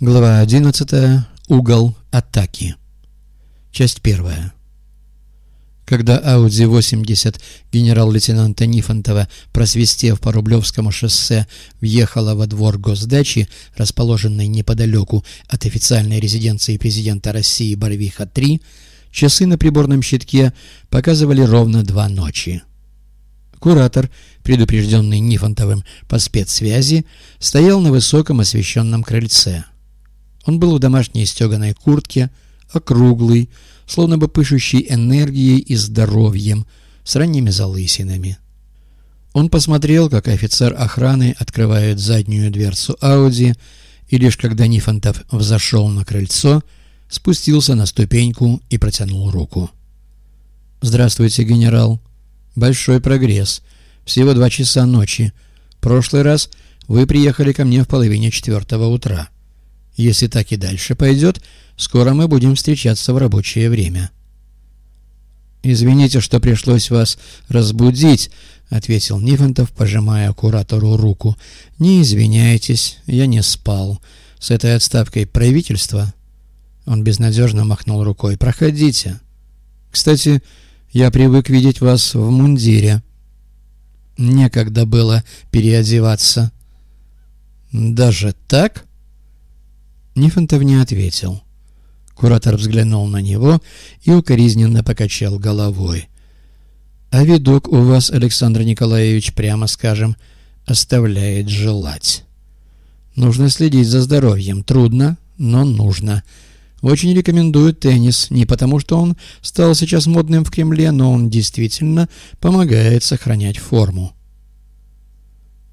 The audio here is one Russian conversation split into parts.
Глава 11. Угол атаки. Часть первая. Когда Ауди 80 генерал-лейтенанта Нифонтова, просвистев по Рублевскому шоссе, въехала во двор госдачи, расположенной неподалеку от официальной резиденции президента России Барвиха-3, часы на приборном щитке показывали ровно два ночи. Куратор, предупрежденный Нифонтовым по спецсвязи, стоял на высоком освещенном крыльце. Он был в домашней стеганой куртке, округлый, словно бы пышущий энергией и здоровьем, с ранними залысинами. Он посмотрел, как офицер охраны открывает заднюю дверцу Ауди, и лишь когда Нифонтов взошел на крыльцо, спустился на ступеньку и протянул руку. «Здравствуйте, генерал. Большой прогресс. Всего два часа ночи. Прошлый раз вы приехали ко мне в половине четвертого утра». Если так и дальше пойдет, скоро мы будем встречаться в рабочее время. «Извините, что пришлось вас разбудить», — ответил Нифонтов, пожимая куратору руку. «Не извиняйтесь, я не спал. С этой отставкой правительства...» Он безнадежно махнул рукой. «Проходите. Кстати, я привык видеть вас в мундире». Некогда было переодеваться. «Даже так?» Нифонтов не ответил. Куратор взглянул на него и укоризненно покачал головой. «А видок у вас, Александр Николаевич, прямо скажем, оставляет желать. Нужно следить за здоровьем. Трудно, но нужно. Очень рекомендую теннис, не потому что он стал сейчас модным в Кремле, но он действительно помогает сохранять форму.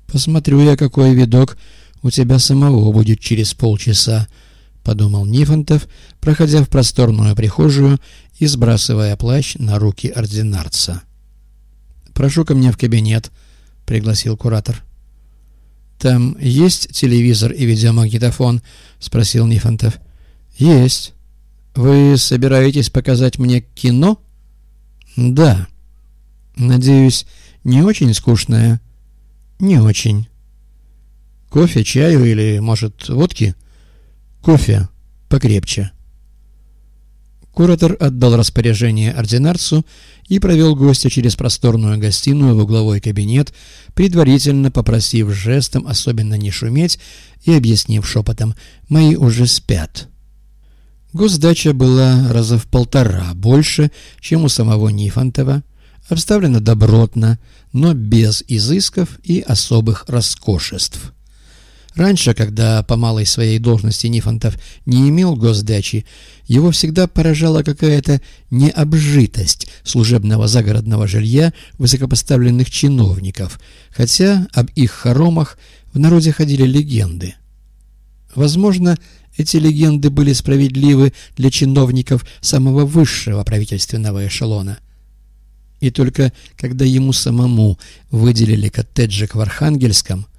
Посмотрю я, какой видок у тебя самого будет через полчаса», — подумал Нифонтов, проходя в просторную прихожую и сбрасывая плащ на руки ординарца. «Прошу ко мне в кабинет», — пригласил куратор. «Там есть телевизор и видеомагнитофон?» — спросил Нифонтов. «Есть. Вы собираетесь показать мне кино?» «Да». «Надеюсь, не очень скучное?» «Не очень». Кофе, чаю или, может, водки? Кофе покрепче. Куратор отдал распоряжение ординарцу и провел гостя через просторную гостиную в угловой кабинет, предварительно попросив жестом особенно не шуметь и объяснив шепотом «Мои уже спят». Госдача была раза в полтора больше, чем у самого Нифонтова, обставлена добротно, но без изысков и особых роскошеств. Раньше, когда по малой своей должности Нифонтов не имел госдачи, его всегда поражала какая-то необжитость служебного загородного жилья высокопоставленных чиновников, хотя об их хоромах в народе ходили легенды. Возможно, эти легенды были справедливы для чиновников самого высшего правительственного эшелона. И только когда ему самому выделили коттеджик в Архангельском –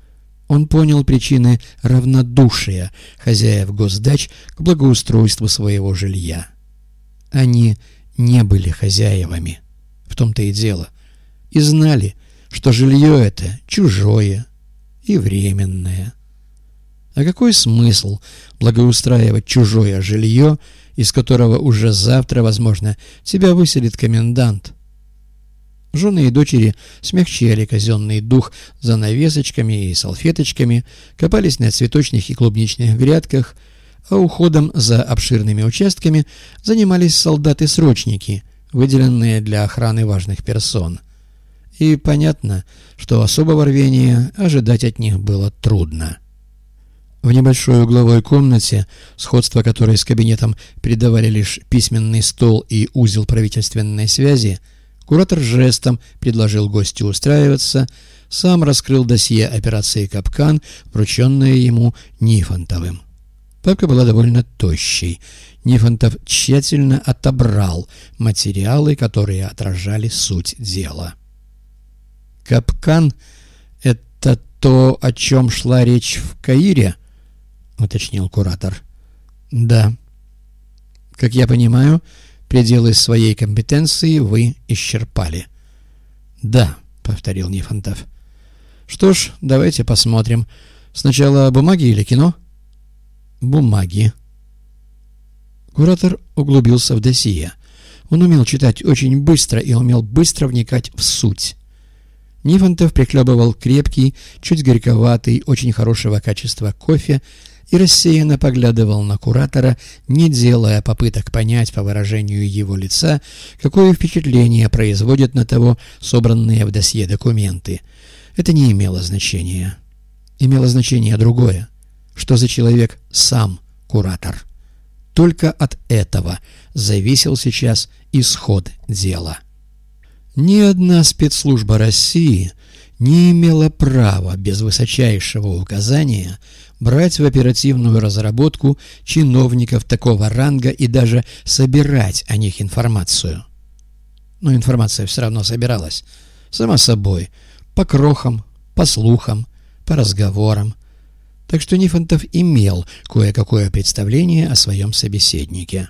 он понял причины равнодушия хозяев госдач к благоустройству своего жилья. Они не были хозяевами, в том-то и дело, и знали, что жилье это чужое и временное. А какой смысл благоустраивать чужое жилье, из которого уже завтра, возможно, тебя выселит комендант? Жены и дочери смягчали казенный дух занавесочками и салфеточками, копались на цветочных и клубничных грядках, а уходом за обширными участками занимались солдаты-срочники, выделенные для охраны важных персон. И понятно, что особого рвения ожидать от них было трудно. В небольшой угловой комнате, сходство которой с кабинетом придавали лишь письменный стол и узел правительственной связи, Куратор жестом предложил гостю устраиваться, сам раскрыл досье операции «Капкан», врученное ему Нифонтовым. Папка была довольно тощей. Нифонтов тщательно отобрал материалы, которые отражали суть дела. «Капкан — это то, о чем шла речь в Каире?» — уточнил куратор. «Да». «Как я понимаю, — Пределы своей компетенции вы исчерпали. Да, повторил Нифонтов. Что ж, давайте посмотрим. Сначала бумаги или кино? бумаги. Куратор углубился в досье. Он умел читать очень быстро и умел быстро вникать в суть. Нифонтов прихлебывал крепкий, чуть горьковатый, очень хорошего качества кофе и рассеянно поглядывал на куратора, не делая попыток понять по выражению его лица, какое впечатление производят на того собранные в досье документы. Это не имело значения. Имело значение другое. Что за человек сам куратор? Только от этого зависел сейчас исход дела. Ни одна спецслужба России не имела права без высочайшего указания брать в оперативную разработку чиновников такого ранга и даже собирать о них информацию. Но информация все равно собиралась, само собой, по крохам, по слухам, по разговорам. Так что Нифонтов имел кое-какое представление о своем собеседнике.